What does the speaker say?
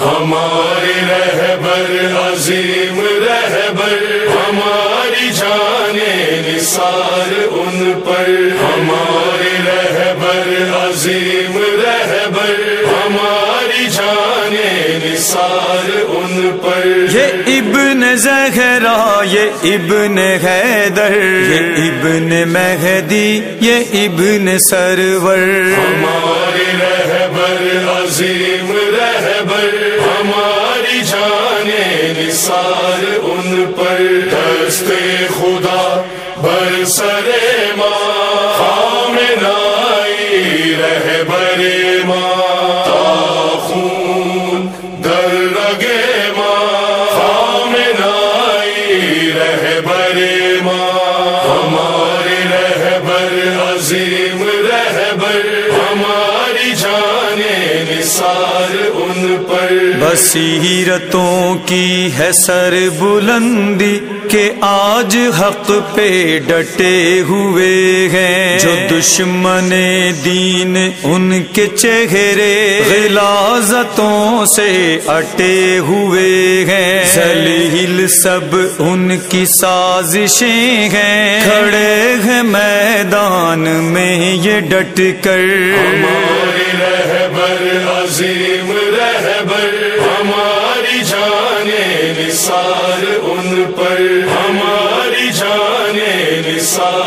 ہمارے رہبر عظیم رہبر ہماری جانے نثار ان پر۔ ہمارے رہبر عظیم رہبر ہماری جانے نثار ان پر۔ یہ ابن زہرا یہ ابن حیدر۔ یہ ابن مہدی یہ ابن سرور۔ ہمارے رہبر عظیم نثار ان پر دست خدا برسر ماں خامنائی رہبر ماں تا خون در رگے ماں خامنائی رہبر ماں ہمارے رہبر، عظیم رہبر، ہماری جانے نثار پر بصیرتوں کی ہے سر بلندی کہ آج حق پہ ڈٹے ہوئے ہیں۔ جو دشمن دین ان کے چہرے غلازتوں سے اٹے ہوئے ہیں۔ سلیل سب ان کی سازشیں ہیں۔ کھڑے ہیں میدان میں یہ ڈٹ کر۔ ہمارے رہبر عظیم رہبر ہماری جانے نثار ان پر۔ ہماری جانے نثار